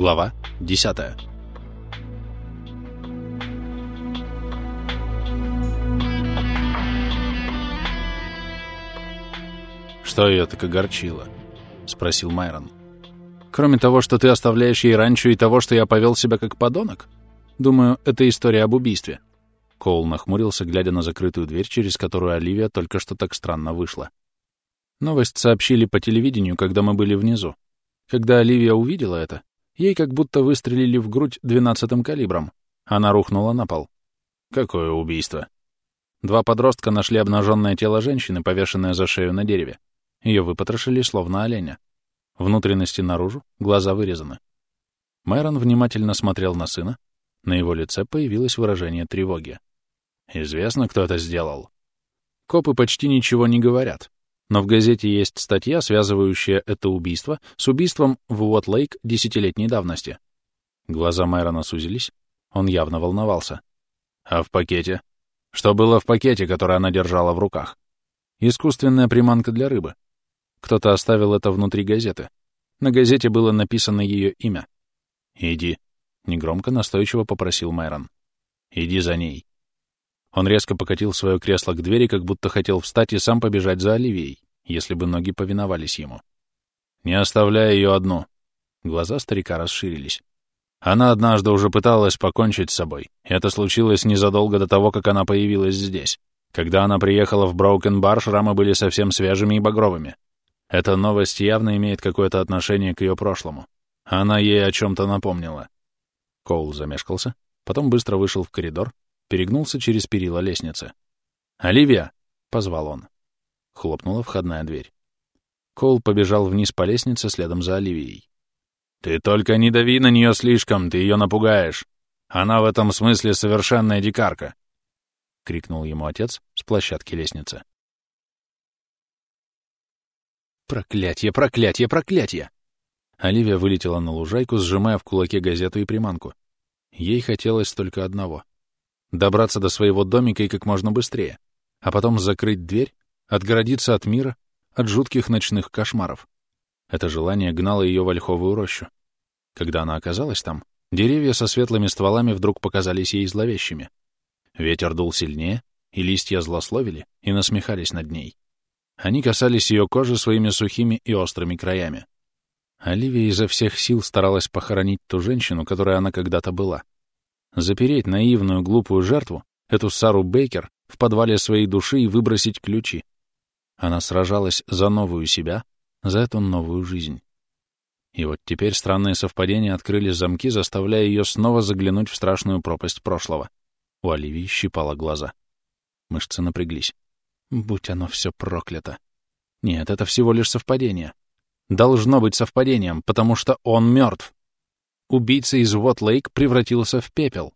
Глава 10. «Что ее так огорчило?» — спросил Майрон. «Кроме того, что ты оставляешь ей ранчо и того, что я повел себя как подонок? Думаю, это история об убийстве». Коул нахмурился, глядя на закрытую дверь, через которую Оливия только что так странно вышла. Новость сообщили по телевидению, когда мы были внизу. Когда Оливия увидела это, ей как будто выстрелили в грудь двенадцатым калибром. Она рухнула на пол. Какое убийство? Два подростка нашли обнаженное тело женщины, повешенное за шею на дереве. Ее выпотрошили, словно оленя. Внутренности наружу, глаза вырезаны. Майрон внимательно смотрел на сына. На его лице появилось выражение тревоги. «Известно, кто это сделал?» Копы почти ничего не говорят, но в газете есть статья, связывающая это убийство с убийством в Уот-Лейк десятилетней давности. Глаза Майрона сузились. Он явно волновался. А в пакете? Что было в пакете, который она держала в руках? Искусственная приманка для рыбы. Кто-то оставил это внутри газеты. На газете было написано ее имя. «Иди», — негромко настойчиво попросил Майрон. «Иди за ней». Он резко покатил свое кресло к двери, как будто хотел встать и сам побежать за Оливией, если бы ноги повиновались ему. «Не оставляй ее одну». Глаза старика расширились. Она однажды уже пыталась покончить с собой. Это случилось незадолго до того, как она появилась здесь. Когда она приехала в Броукен-бар, шрамы были совсем свежими и багровыми. Эта новость явно имеет какое-то отношение к ее прошлому. Она ей о чем-то напомнила. Коул замешкался, потом быстро вышел в коридор, перегнулся через перила лестницы. «Оливия!» — позвал он. Хлопнула входная дверь. Коул побежал вниз по лестнице следом за Оливией. «Ты только не дави на нее слишком, ты ее напугаешь. Она в этом смысле совершенная дикарка!» — крикнул ему отец с площадки лестницы. «Проклятье, проклятье, проклятье!» Оливия вылетела на лужайку, сжимая в кулаке газету и приманку. Ей хотелось только одного добраться до своего домика и как можно быстрее, а потом закрыть дверь, отгородиться от мира, от жутких ночных кошмаров. Это желание гнало ее в ольховую рощу. Когда она оказалась там, деревья со светлыми стволами вдруг показались ей зловещими. Ветер дул сильнее, и листья злословили и насмехались над ней. Они касались ее кожи своими сухими и острыми краями. Оливия изо всех сил старалась похоронить ту женщину, которой она когда-то была — запереть наивную, глупую жертву, эту Сару Бейкер, в подвале своей души и выбросить ключи. Она сражалась за новую себя, за эту новую жизнь. И вот теперь странные совпадения открыли замки, заставляя ее снова заглянуть в страшную пропасть прошлого. У Оливии щипало глаза. Мышцы напряглись. Будь оно все проклято. Нет, это всего лишь совпадение. Должно быть совпадением, потому что он мертв. Убийца из Уот-Лейк превратился в пепел.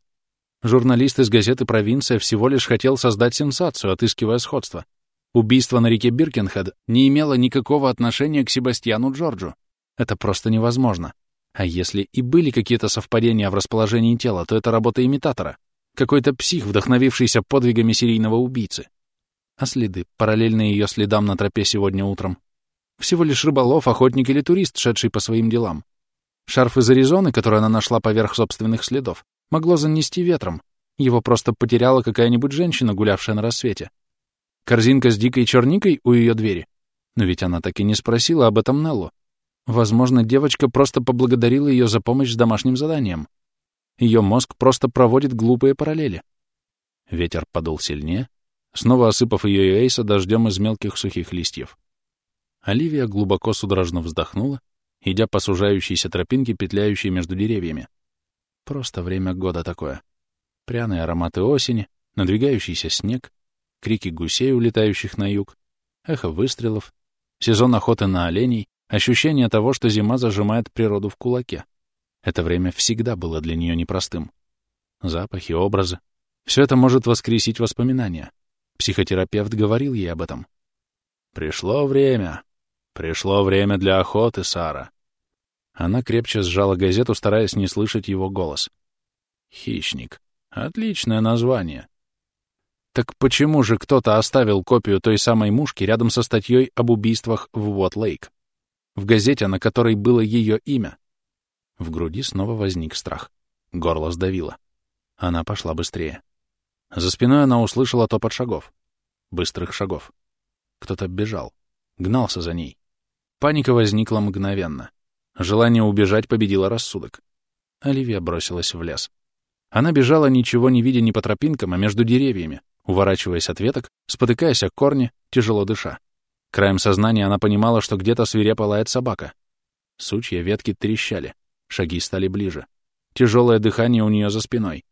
Журналист из газеты «Провинция» всего лишь хотел создать сенсацию, отыскивая сходство. Убийство на реке Биркенхед не имело никакого отношения к Себастьяну Джорджу. Это просто невозможно. А если и были какие-то совпадения в расположении тела, то это работа имитатора. Какой-то псих, вдохновившийся подвигами серийного убийцы. А следы, параллельные ее следам на тропе сегодня утром. Всего лишь рыболов, охотник или турист, шедший по своим делам. Шарф из Аризоны, который она нашла поверх собственных следов, могло занести ветром. Его просто потеряла какая-нибудь женщина, гулявшая на рассвете. Корзинка с дикой черникой у ее двери. Но ведь она так и не спросила об этом Неллу. Возможно, девочка просто поблагодарила ее за помощь с домашним заданием. Ее мозг просто проводит глупые параллели. Ветер подул сильнее, снова осыпав ее и Эйса дождем из мелких сухих листьев. Оливия глубоко судорожно вздохнула идя по сужающейся тропинке, петляющей между деревьями. Просто время года такое. Пряные ароматы осени, надвигающийся снег, крики гусей, улетающих на юг, эхо выстрелов, сезон охоты на оленей, ощущение того, что зима зажимает природу в кулаке. Это время всегда было для нее непростым. Запахи, образы — все это может воскресить воспоминания. Психотерапевт говорил ей об этом. «Пришло время. Пришло время для охоты, Сара. Она крепче сжала газету, стараясь не слышать его голос. «Хищник. Отличное название». Так почему же кто-то оставил копию той самой мушки рядом со статьей об убийствах в Уот-Лейк? В газете, на которой было ее имя. В груди снова возник страх. Горло сдавило. Она пошла быстрее. За спиной она услышала топот шагов. Быстрых шагов. Кто-то бежал. Гнался за ней. Паника возникла мгновенно. Желание убежать победило рассудок. Оливия бросилась в лес. Она бежала, ничего не видя ни по тропинкам, а между деревьями, уворачиваясь от веток, спотыкаясь о корни, тяжело дыша. Краем сознания она понимала, что где-то свирепо лает собака. Сучья ветки трещали, шаги стали ближе. Тяжелое дыхание у нее за спиной.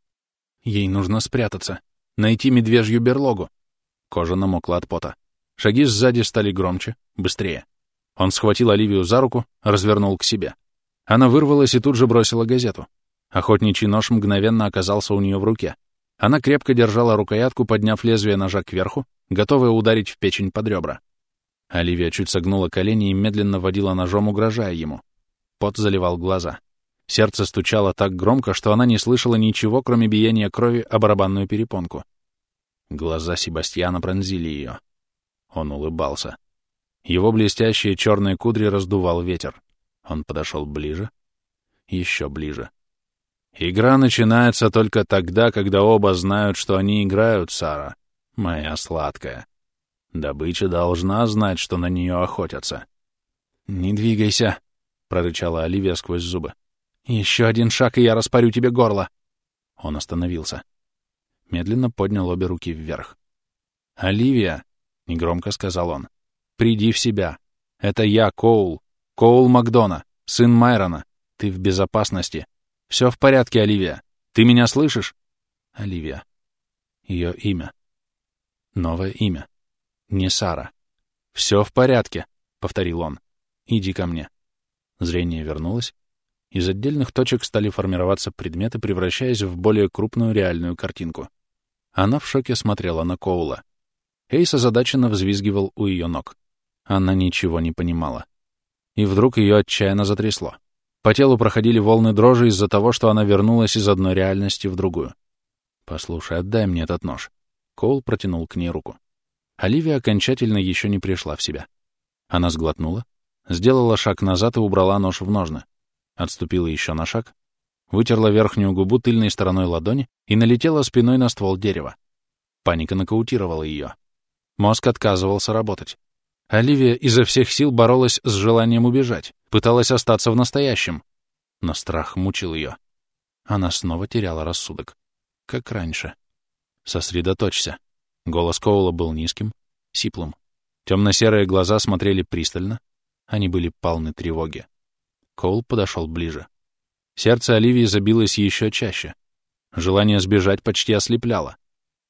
Ей нужно спрятаться, найти медвежью берлогу. Кожа намокла от пота. Шаги сзади стали громче, быстрее. Он схватил Оливию за руку, развернул к себе. Она вырвалась и тут же бросила газету. Охотничий нож мгновенно оказался у нее в руке. Она крепко держала рукоятку, подняв лезвие ножа кверху, готовая ударить в печень под ребра. Оливия чуть согнула колени и медленно водила ножом, угрожая ему. Пот заливал глаза. Сердце стучало так громко, что она не слышала ничего, кроме биения крови о барабанную перепонку. Глаза Себастьяна пронзили ее. Он улыбался. Его блестящие черные кудри раздувал ветер. Он подошел ближе, еще ближе. Игра начинается только тогда, когда оба знают, что они играют, Сара, моя сладкая. Добыча должна знать, что на нее охотятся. «Не двигайся», — прорычала Оливия сквозь зубы. «Еще один шаг, и я распорю тебе горло». Он остановился. Медленно поднял обе руки вверх. «Оливия», — негромко сказал он, — «приди в себя. Это я, Коул, Коул Макдона, сын Майрона. Ты в безопасности. Все в порядке, Оливия. Ты меня слышишь?» Оливия. Ее имя. Новое имя. Не Сара. «Все в порядке», — повторил он. «Иди ко мне». Зрение вернулось. Из отдельных точек стали формироваться предметы, превращаясь в более крупную реальную картинку. Она в шоке смотрела на Коула. Эйс озадаченно взвизгивал у ее ног. Она ничего не понимала. И вдруг ее отчаянно затрясло. По телу проходили волны дрожи из-за того, что она вернулась из одной реальности в другую. «Послушай, отдай мне этот нож». Коул протянул к ней руку. Оливия окончательно еще не пришла в себя. Она сглотнула, сделала шаг назад и убрала нож в ножны. Отступила еще на шаг, вытерла верхнюю губу тыльной стороной ладони и налетела спиной на ствол дерева. Паника нокаутировала ее. Мозг отказывался работать. Оливия изо всех сил боролась с желанием убежать, пыталась остаться в настоящем. Но страх мучил ее. Она снова теряла рассудок. Как раньше. «Сосредоточься», Голос Коула был низким, сиплым. Темно-серые глаза смотрели пристально. Они были полны тревоги. Коул подошел ближе. Сердце Оливии забилось еще чаще. Желание сбежать почти ослепляло.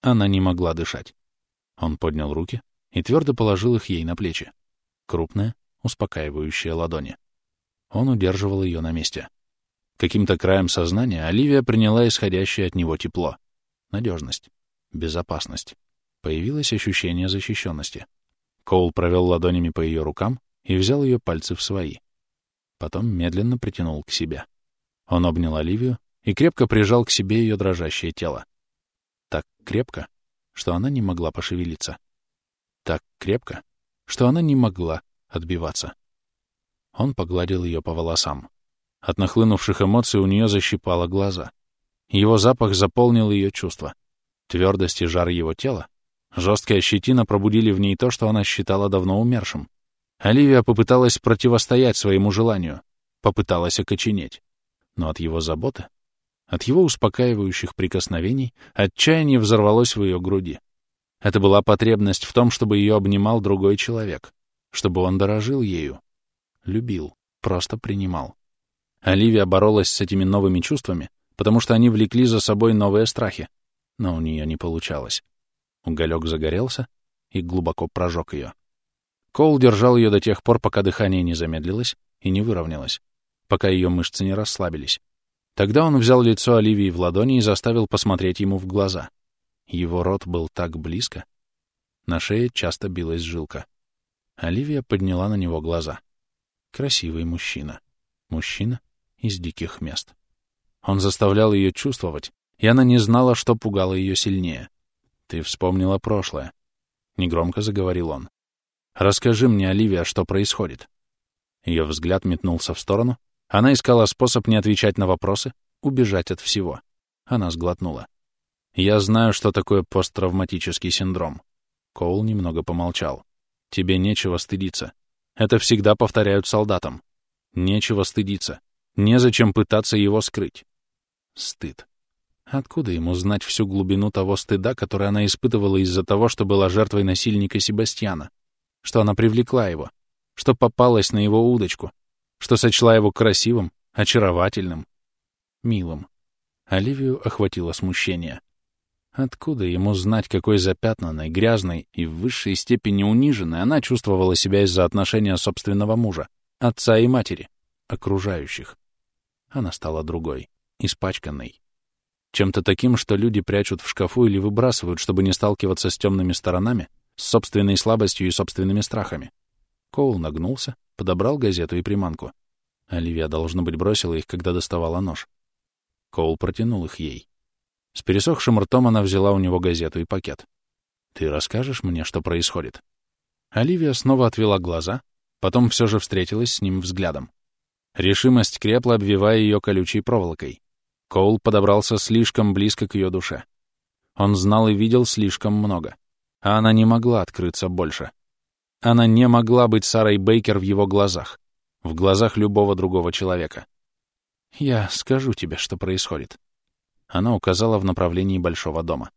Она не могла дышать. Он поднял руки и твердо положил их ей на плечи. Крупные, успокаивающие ладони. Он удерживал ее на месте. Каким-то краем сознания Оливия приняла исходящее от него тепло. Надежность. Безопасность. Появилось ощущение защищенности. Коул провел ладонями по ее рукам и взял ее пальцы в свои. Потом медленно притянул к себе. Он обнял Оливию и крепко прижал к себе ее дрожащее тело. Так крепко, что она не могла пошевелиться. Так крепко, что она не могла отбиваться. Он погладил ее по волосам. От нахлынувших эмоций у нее защипало глаза. Его запах заполнил ее чувства. Твердость и жар его тела Жесткая щетина пробудили в ней то, что она считала давно умершим. Оливия попыталась противостоять своему желанию, попыталась окоченеть. Но от его заботы, от его успокаивающих прикосновений, отчаяние взорвалось в ее груди. Это была потребность в том, чтобы ее обнимал другой человек, чтобы он дорожил ею, любил, просто принимал. Оливия боролась с этими новыми чувствами, потому что они влекли за собой новые страхи, но у нее не получалось. Уголек загорелся и глубоко прожег ее. Коул держал ее до тех пор, пока дыхание не замедлилось и не выровнялось, пока ее мышцы не расслабились. Тогда он взял лицо Оливии в ладони и заставил посмотреть ему в глаза. Его рот был так близко. На шее часто билась жилка. Оливия подняла на него глаза. Красивый мужчина. Мужчина из диких мест. Он заставлял ее чувствовать, и она не знала, что пугало ее сильнее — «Ты вспомнила прошлое», — негромко заговорил он. «Расскажи мне, Оливия, что происходит». Ее взгляд метнулся в сторону, Она искала способ не отвечать на вопросы, убежать от всего. Она сглотнула. «Я знаю, что такое посттравматический синдром». Коул немного помолчал. «Тебе нечего стыдиться. Это всегда повторяют солдатам. Нечего стыдиться. Незачем пытаться его скрыть. Стыд. Откуда ему знать всю глубину того стыда, который она испытывала из-за того, что была жертвой насильника Себастьяна? Что она привлекла его? Что попалась на его удочку? Что сочла его красивым, очаровательным, милым? Оливию охватило смущение. Откуда ему знать, какой запятнанной, грязной и в высшей степени униженной она чувствовала себя из-за отношения собственного мужа, отца и матери, окружающих? Она стала другой, испачканной. Чем-то таким, что люди прячут в шкафу или выбрасывают, чтобы не сталкиваться с темными сторонами, с собственной слабостью и собственными страхами. Коул нагнулся, подобрал газету и приманку. Оливия, должно быть, бросила их, когда доставала нож. Коул протянул их ей. С пересохшим ртом она взяла у него газету и пакет. «Ты расскажешь мне, что происходит?» Оливия снова отвела глаза, потом все же встретилась с ним взглядом. Решимость крепла, обвивая ее колючей проволокой. Коул подобрался слишком близко к ее душе. Он знал и видел слишком много. А она не могла открыться больше. Она не могла быть Сарой Бейкер в его глазах, в глазах любого другого человека. «Я скажу тебе, что происходит», она указала в направлении большого дома.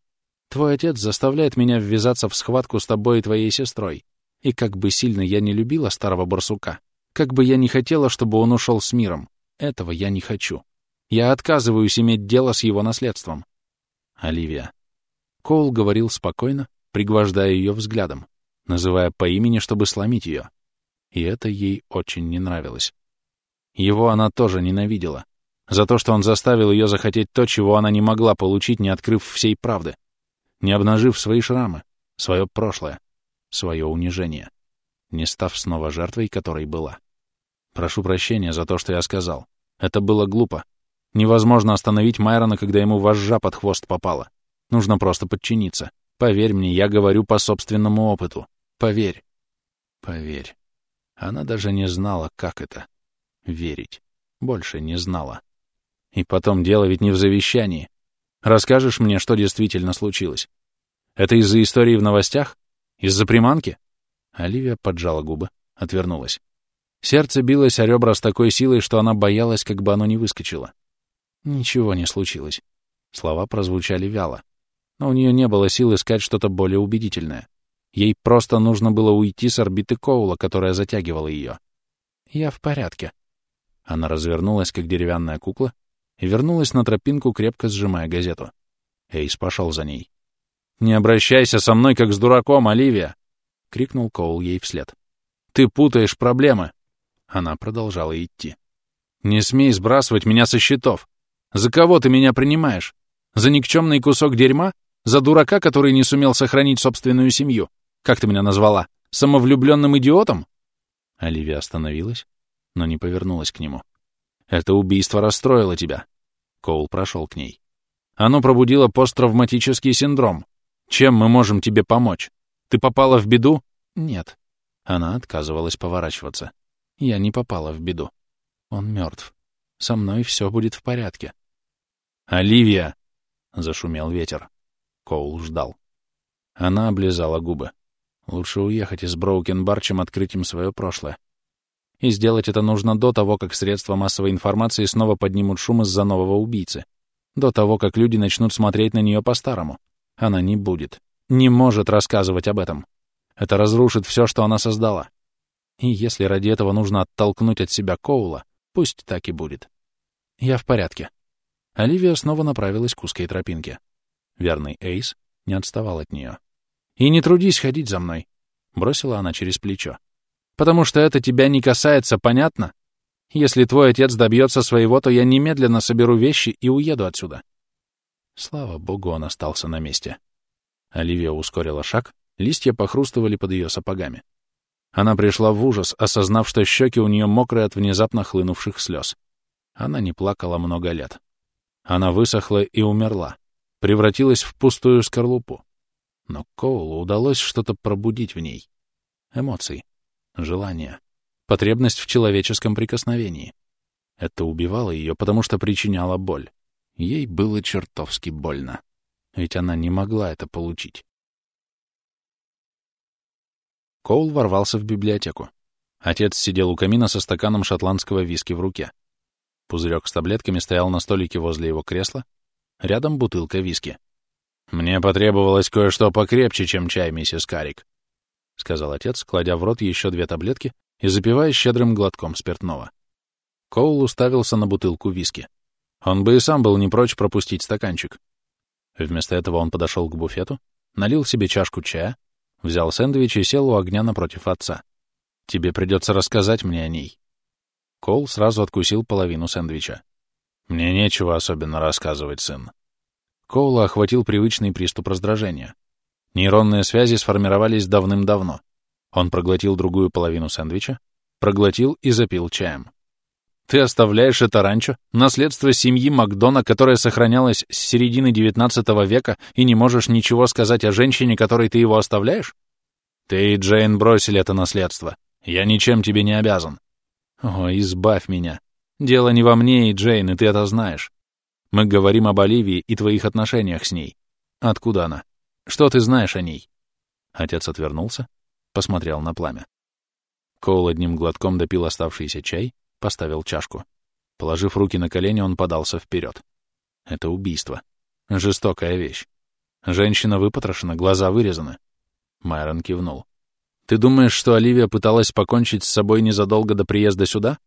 «Твой отец заставляет меня ввязаться в схватку с тобой и твоей сестрой. И как бы сильно я не любила старого барсука, как бы я не хотела, чтобы он ушел с миром, этого я не хочу. Я отказываюсь иметь дело с его наследством». Оливия. Коул говорил спокойно, пригвождая ее взглядом, называя по имени, чтобы сломить ее. И это ей очень не нравилось. Его она тоже ненавидела за то, что он заставил ее захотеть то, чего она не могла получить, не открыв всей правды, не обнажив свои шрамы, свое прошлое, свое унижение, не став снова жертвой, которой была. Прошу прощения за то, что я сказал. Это было глупо. Невозможно остановить Майрона, когда ему вожжа под хвост попала. Нужно просто подчиниться. Поверь мне, я говорю по собственному опыту. Поверь. Поверь. Она даже не знала, как это — верить. Больше не знала. И потом, дело ведь не в завещании. Расскажешь мне, что действительно случилось? Это из-за истории в новостях? Из-за приманки?» Оливия поджала губы, отвернулась. Сердце билось о ребра с такой силой, что она боялась, как бы оно не выскочило. Ничего не случилось. Слова прозвучали вяло. Но у нее не было сил искать что-то более убедительное. Ей просто нужно было уйти с орбиты Коула, которая затягивала ее. «Я в порядке». Она развернулась, как деревянная кукла, и вернулась на тропинку, крепко сжимая газету. Эйс пошел за ней. «Не обращайся со мной, как с дураком, Оливия!» — крикнул Коул ей вслед. «Ты путаешь проблемы!» Она продолжала идти. «Не смей сбрасывать меня со счетов! За кого ты меня принимаешь? За никчемный кусок дерьма? За дурака, который не сумел сохранить собственную семью? Как ты меня назвала? Самовлюбленным идиотом?» Оливия остановилась, но не повернулась к нему. Это убийство расстроило тебя. Коул прошел к ней. Оно пробудило посттравматический синдром. Чем мы можем тебе помочь? Ты попала в беду? Нет. Она отказывалась поворачиваться. Я не попала в беду. Он мертв. Со мной все будет в порядке. «Оливия!» — зашумел ветер. Коул ждал. Она облизала губы. Лучше уехать из Броукен-Бар, чем открыть им свое прошлое. И сделать это нужно до того, как средства массовой информации снова поднимут шум из-за нового убийцы. До того, как люди начнут смотреть на нее по-старому. Она не будет. Не может рассказывать об этом. Это разрушит все, что она создала. И если ради этого нужно оттолкнуть от себя Коула, пусть так и будет. Я в порядке. Оливия снова направилась к узкой тропинке. Верный Эйс не отставал от нее. «И не трудись ходить за мной», — бросила она через плечо потому что это тебя не касается, понятно? Если твой отец добьется своего, то я немедленно соберу вещи и уеду отсюда». Слава богу, он остался на месте. Оливия ускорила шаг, листья похрустывали под ее сапогами. Она пришла в ужас, осознав, что щеки у нее мокрые от внезапно хлынувших слез. Она не плакала много лет. Она высохла и умерла, превратилась в пустую скорлупу. Но Коулу удалось что-то пробудить в ней. Эмоции желание, потребность в человеческом прикосновении. Это убивало ее, потому что причиняло боль. Ей было чертовски больно. Ведь она не могла это получить. Коул ворвался в библиотеку. Отец сидел у камина со стаканом шотландского виски в руке. Пузырек с таблетками стоял на столике возле его кресла. Рядом бутылка виски. «Мне потребовалось кое-что покрепче, чем чай, миссис Карик», — сказал отец, кладя в рот еще две таблетки и запивая щедрым глотком спиртного. Коул уставился на бутылку виски. Он бы и сам был не прочь пропустить стаканчик. Вместо этого он подошел к буфету, налил себе чашку чая, взял сэндвич и сел у огня напротив отца. «Тебе придется рассказать мне о ней». Коул сразу откусил половину сэндвича. «Мне нечего особенно рассказывать, сын». Коула охватил привычный приступ раздражения. Нейронные связи сформировались давным-давно. Он проглотил другую половину сэндвича, проглотил и запил чаем. Ты оставляешь это ранчо, наследство семьи Макдона, которое сохранялось с середины XIX века, и не можешь ничего сказать о женщине, которой ты его оставляешь? Ты и Джейн бросили это наследство. Я ничем тебе не обязан. О, избавь меня. Дело не во мне и Джейн, и ты это знаешь. Мы говорим об Оливии и твоих отношениях с ней. Откуда она? Что ты знаешь о ней?» Отец отвернулся, посмотрел на пламя. Коул одним глотком допил оставшийся чай, поставил чашку. Положив руки на колени, он подался вперед. Это убийство. Жестокая вещь. Женщина выпотрошена, глаза вырезаны. Майрон кивнул. «Ты думаешь, что Оливия пыталась покончить с собой незадолго до приезда сюда?»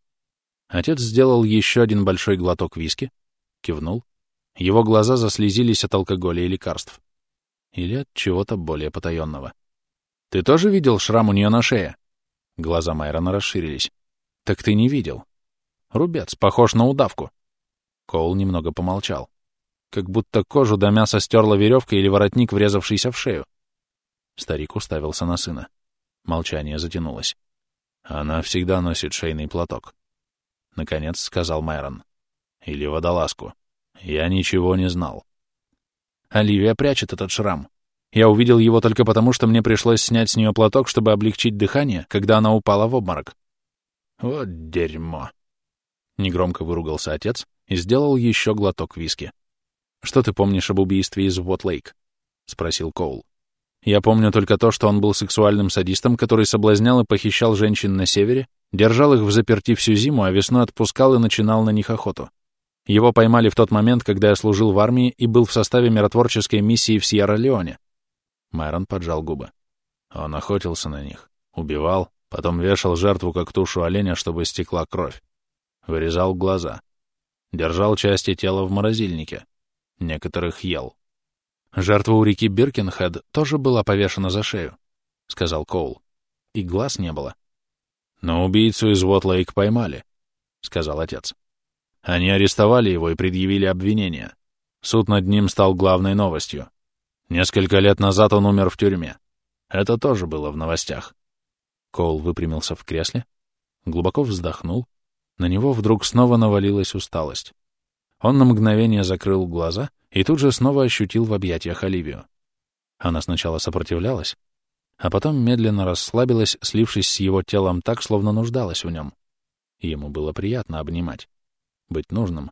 Отец сделал еще один большой глоток виски, кивнул. Его глаза заслезились от алкоголя и лекарств. Или от чего-то более потаенного. «Ты тоже видел шрам у нее на шее?» Глаза Майрона расширились. «Так ты не видел. Рубец, похож на удавку». Коул немного помолчал. Как будто кожу до мяса стерла веревка или воротник, врезавшийся в шею. Старик уставился на сына. Молчание затянулось. «Она всегда носит шейный платок», — наконец сказал Майрон. «Или водолазку. Я ничего не знал». Оливия прячет этот шрам. Я увидел его только потому, что мне пришлось снять с нее платок, чтобы облегчить дыхание, когда она упала в обморок. Вот дерьмо. Негромко выругался отец и сделал еще глоток виски. «Что ты помнишь об убийстве из Вот-Лейк?» — спросил Коул. «Я помню только то, что он был сексуальным садистом, который соблазнял и похищал женщин на севере, держал их в заперти всю зиму, а весной отпускал и начинал на них охоту. Его поймали в тот момент, когда я служил в армии и был в составе миротворческой миссии в Сьерра-Леоне. Майрон поджал губы. Он охотился на них, убивал, потом вешал жертву как тушу оленя, чтобы стекла кровь. Вырезал глаза. Держал части тела в морозильнике. Некоторых ел. Жертва у реки Биркенхед тоже была повешена за шею, — сказал Коул. И глаз не было. Но убийцу из Вотлейк поймали, — сказал отец. Они арестовали его и предъявили обвинение. Суд над ним стал главной новостью. Несколько лет назад он умер в тюрьме. Это тоже было в новостях. Коул выпрямился в кресле, глубоко вздохнул. На него вдруг снова навалилась усталость. Он на мгновение закрыл глаза и тут же снова ощутил в объятиях Оливию. Она сначала сопротивлялась, а потом медленно расслабилась, слившись с его телом так, словно нуждалась в нем. Ему было приятно обнимать быть нужным,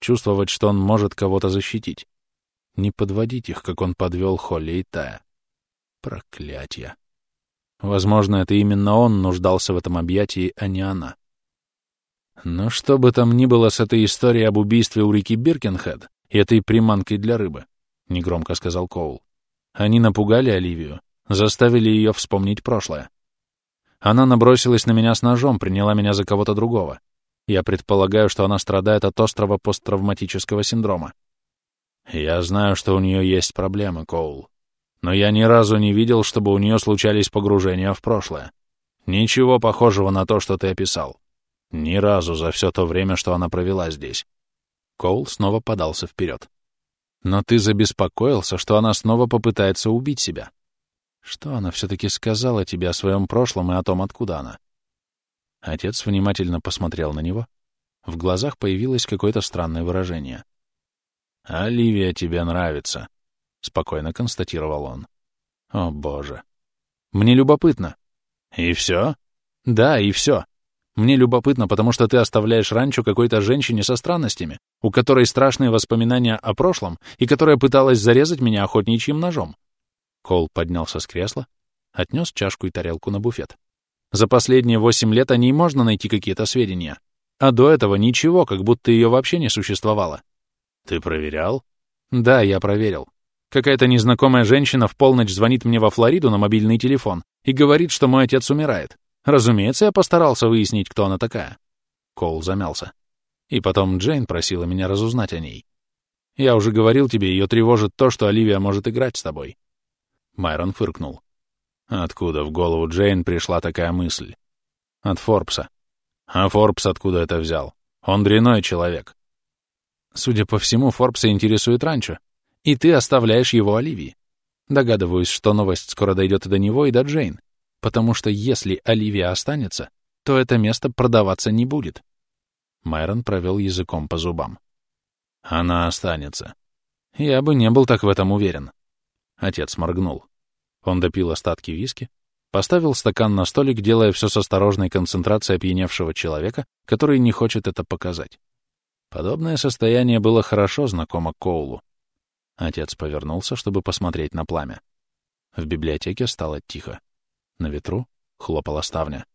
чувствовать, что он может кого-то защитить, не подводить их, как он подвел Холли и Тая. Проклятье. Возможно, это именно он нуждался в этом объятии, а не она. Но что бы там ни было с этой историей об убийстве у реки Биркенхед и этой приманкой для рыбы, — негромко сказал Коул. Они напугали Оливию, заставили ее вспомнить прошлое. Она набросилась на меня с ножом, приняла меня за кого-то другого. Я предполагаю, что она страдает от острого посттравматического синдрома. Я знаю, что у нее есть проблемы, Коул. Но я ни разу не видел, чтобы у нее случались погружения в прошлое. Ничего похожего на то, что ты описал. Ни разу за все то время, что она провела здесь. Коул снова подался вперед. Но ты забеспокоился, что она снова попытается убить себя. Что она все-таки сказала тебе о своем прошлом и о том, откуда она? Отец внимательно посмотрел на него. В глазах появилось какое-то странное выражение. «Оливия тебе нравится», — спокойно констатировал он. «О, боже. Мне любопытно». «И все?» «Да, и все. Мне любопытно, потому что ты оставляешь ранчо какой-то женщине со странностями, у которой страшные воспоминания о прошлом и которая пыталась зарезать меня охотничьим ножом. Кол поднялся с кресла, отнес чашку и тарелку на буфет. За последние восемь лет о ней можно найти какие-то сведения, а до этого ничего, как будто ее вообще не существовало. Ты проверял? Да, я проверил. Какая-то незнакомая женщина в полночь звонит мне во Флориду на мобильный телефон и говорит, что мой отец умирает. Разумеется, я постарался выяснить, кто она такая. Коул замялся. И потом Джейн просила меня разузнать о ней. Я уже говорил тебе, ее тревожит то, что Оливия может играть с тобой. Майрон фыркнул. Откуда в голову Джейн пришла такая мысль? От Форбса. А Форбс откуда это взял? Он дряной человек. Судя по всему, Форбса интересует ранчо, и ты оставляешь его Оливии. Догадываюсь, что новость скоро дойдет и до него, и до Джейн потому что если Оливия останется, то это место продаваться не будет. Майрон провел языком по зубам. Она останется. Я бы не был так в этом уверен. Отец моргнул. Он допил остатки виски, поставил стакан на столик, делая все с осторожной концентрацией опьяневшего человека, который не хочет это показать. Подобное состояние было хорошо знакомо Коулу. Отец повернулся, чтобы посмотреть на пламя. В библиотеке стало тихо. На ветру хлопала ставня.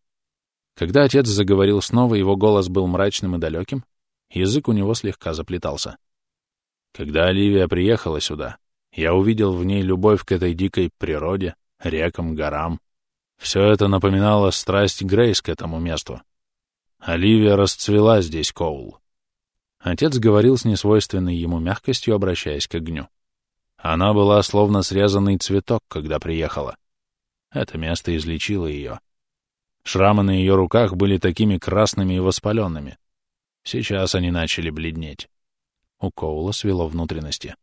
Когда отец заговорил снова, его голос был мрачным и далеким, язык у него слегка заплетался. Когда Оливия приехала сюда, я увидел в ней любовь к этой дикой природе, рекам, горам. Все это напоминало страсть Грейс к этому месту. Оливия расцвела здесь, Коул. Отец говорил с несвойственной ему мягкостью, обращаясь к огню. Она была словно срезанный цветок, когда приехала. Это место излечило ее. Шрамы на ее руках были такими красными и воспаленными. Сейчас они начали бледнеть. У Коула свело внутренности.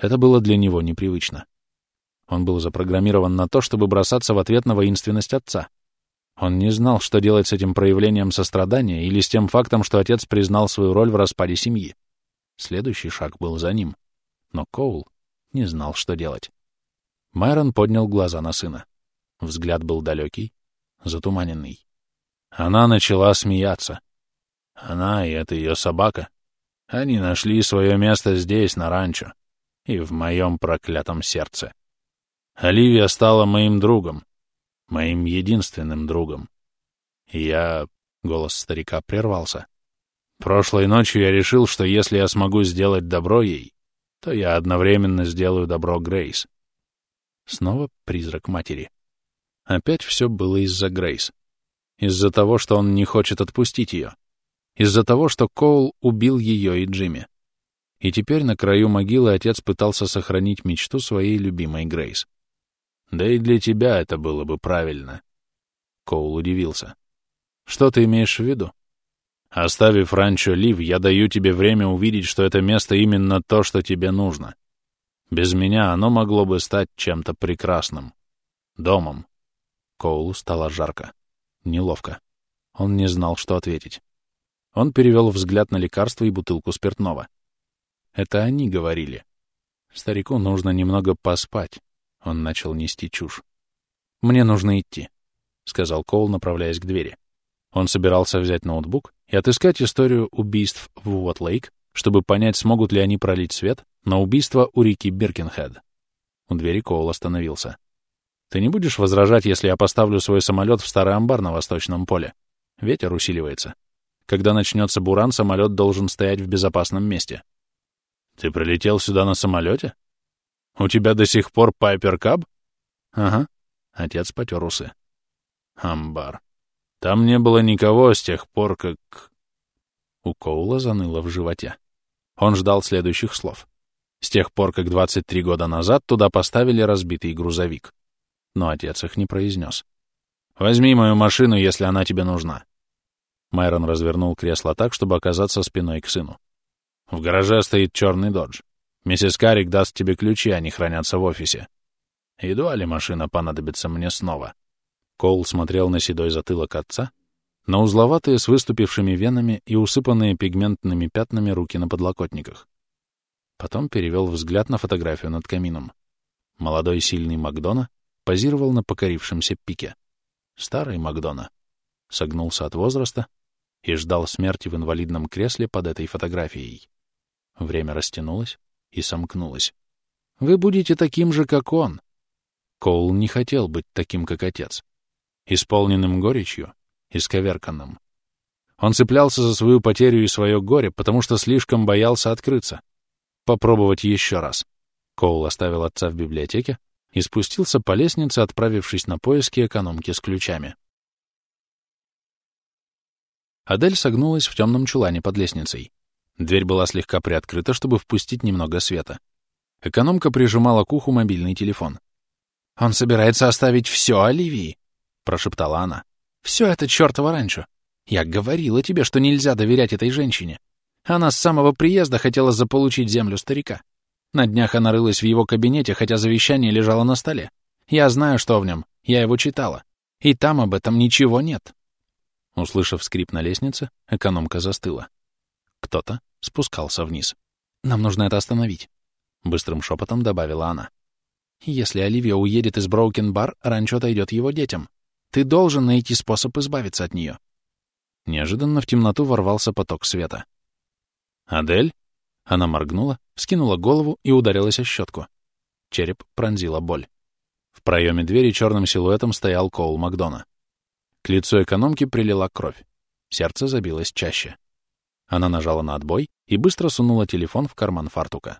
Это было для него непривычно. Он был запрограммирован на то, чтобы бросаться в ответ на воинственность отца. Он не знал, что делать с этим проявлением сострадания или с тем фактом, что отец признал свою роль в распаде семьи. Следующий шаг был за ним. Но Коул не знал, что делать. Майрон поднял глаза на сына. Взгляд был далекий, затуманенный. Она начала смеяться. Она и эта ее собака. Они нашли свое место здесь, на ранчо, и в моем проклятом сердце. Оливия стала моим другом, моим единственным другом. Я... Голос старика прервался. Прошлой ночью я решил, что если я смогу сделать добро ей, то я одновременно сделаю добро Грейс. Снова призрак матери. Опять все было из-за Грейс. Из-за того, что он не хочет отпустить ее. Из-за того, что Коул убил ее и Джимми. И теперь на краю могилы отец пытался сохранить мечту своей любимой Грейс. Да и для тебя это было бы правильно. Коул удивился. Что ты имеешь в виду? Оставив ранчо Лив, я даю тебе время увидеть, что это место именно то, что тебе нужно. Без меня оно могло бы стать чем-то прекрасным. Домом. Коулу стало жарко. Неловко. Он не знал, что ответить. Он перевел взгляд на лекарство и бутылку спиртного. Это они говорили. Старику нужно немного поспать. Он начал нести чушь. «Мне нужно идти», — сказал Коул, направляясь к двери. Он собирался взять ноутбук и отыскать историю убийств в Уотлейк, чтобы понять, смогут ли они пролить свет на убийство у реки Биркинхед. У двери Коул остановился. Ты не будешь возражать, если я поставлю свой самолет в старый амбар на восточном поле? Ветер усиливается. Когда начнется буран, самолет должен стоять в безопасном месте. Ты прилетел сюда на самолете? У тебя до сих пор Пайпер Каб? Ага. Отец потер усы. Амбар. Там не было никого с тех пор, как... У Коула заныло в животе. Он ждал следующих слов. С тех пор, как 23 года назад туда поставили разбитый грузовик но отец их не произнес. «Возьми мою машину, если она тебе нужна». Майрон развернул кресло так, чтобы оказаться спиной к сыну. «В гараже стоит черный додж. Миссис Карик даст тебе ключи, они хранятся в офисе. Едва ли машина понадобится мне снова». Коул смотрел на седой затылок отца, на узловатые с выступившими венами и усыпанные пигментными пятнами руки на подлокотниках. Потом перевел взгляд на фотографию над камином. Молодой сильный Макдона позировал на покорившемся пике. Старый Макдона. согнулся от возраста и ждал смерти в инвалидном кресле под этой фотографией. Время растянулось и сомкнулось. «Вы будете таким же, как он». Коул не хотел быть таким, как отец. Исполненным горечью, исковерканным. Он цеплялся за свою потерю и свое горе, потому что слишком боялся открыться. Попробовать еще раз. Коул оставил отца в библиотеке и спустился по лестнице, отправившись на поиски экономки с ключами. Адель согнулась в темном чулане под лестницей. Дверь была слегка приоткрыта, чтобы впустить немного света. Экономка прижимала к уху мобильный телефон. «Он собирается оставить все Оливии», — прошептала она. «Все это чертово раньше. Я говорила тебе, что нельзя доверять этой женщине. Она с самого приезда хотела заполучить землю старика. На днях она рылась в его кабинете, хотя завещание лежало на столе. Я знаю, что в нем. Я его читала. И там об этом ничего нет». Услышав скрип на лестнице, экономка застыла. Кто-то спускался вниз. «Нам нужно это остановить», — быстрым шепотом добавила она. «Если Оливия уедет из Броукен-бар, ранчо отойдет его детям. Ты должен найти способ избавиться от нее». Неожиданно в темноту ворвался поток света. «Адель?» Она моргнула, скинула голову и ударилась о щетку. Череп пронзила боль. В проеме двери черным силуэтом стоял Коул Макдона. К лицу экономки прилила кровь. Сердце забилось чаще. Она нажала на отбой и быстро сунула телефон в карман фартука.